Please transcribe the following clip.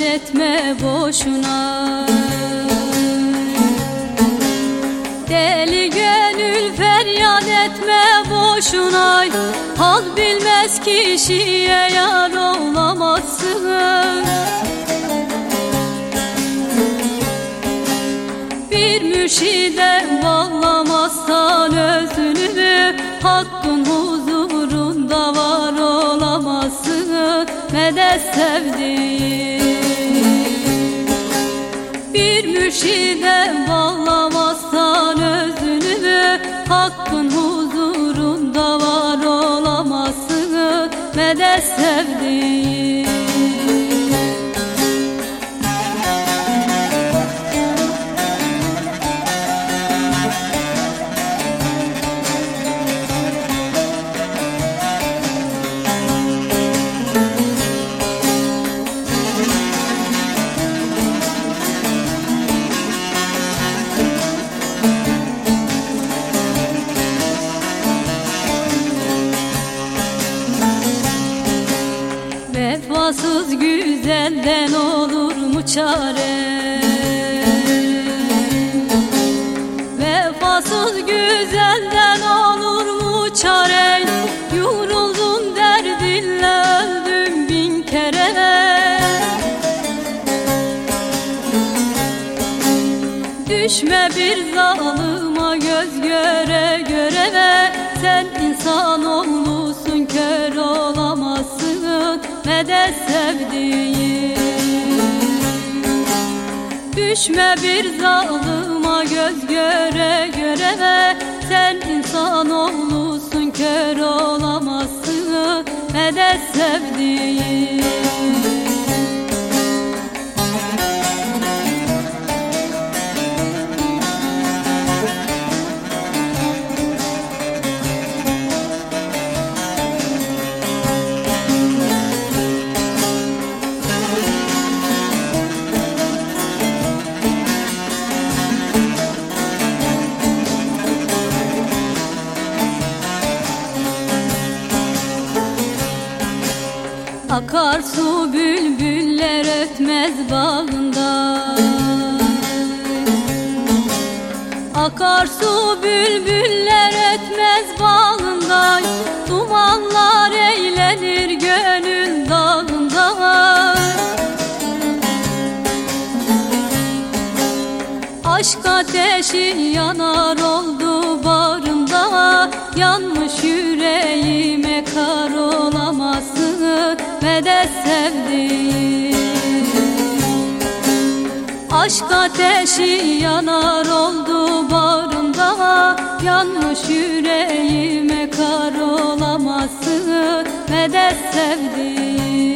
etme boşuna. Deli gönül feryat etme boşuna. Hal bilmez kişiye yar olamazsın. Bir mürşide bağlamazsan olamazsın Medet sevdiğim Bir mürşide bağlamazsan özünü Hakkın huzurunda var olamazsın. Medet sevdiğim Vefasız güzelden olur mu çare? Vefasız güzelden olur mu çare? Yoruldum derdinle öldüm bin kere. Düşme bir zalıma göz göre göre. Ve Sen insan olmuşsun Medet sevdiğim. Düşme bir zalıma göz göre göre. Sen insan olmuşsun kör olamazsın. Medet sevdiğim Akarsu bülbüller ötmez bağında. Akarsu bülbüller ötmez bağında. Dumanlar eğlenir gönül dağında. Aşk ateşi yanar oldu sevdiğim Aşk ateşi yanar oldu bağrımda. Yanmış yüreğime kar olamazsın. Medet sevdiğim